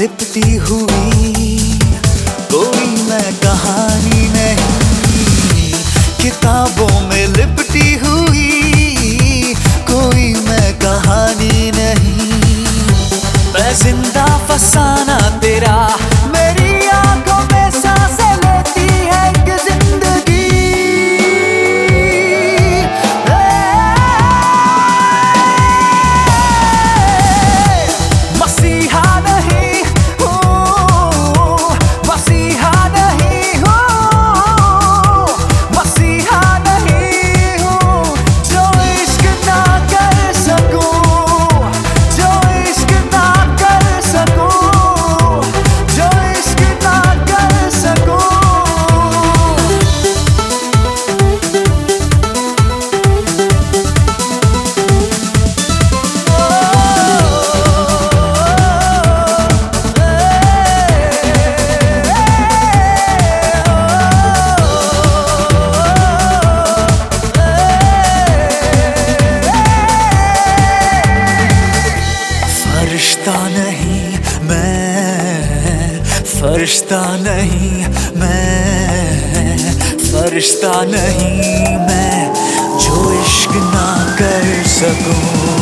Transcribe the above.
लिपटी हुई। कोई मैं कहानी नहीं। किताबों में लिपटी हुई। कोई मैं कहानी नहीं। मैं ज़िंदा फसाना तेरा नहीं मैं फरिश्ता नहीं मैं फरिश्ता नहीं मैं जो इश्क ना कर सकूँ।